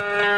Uh...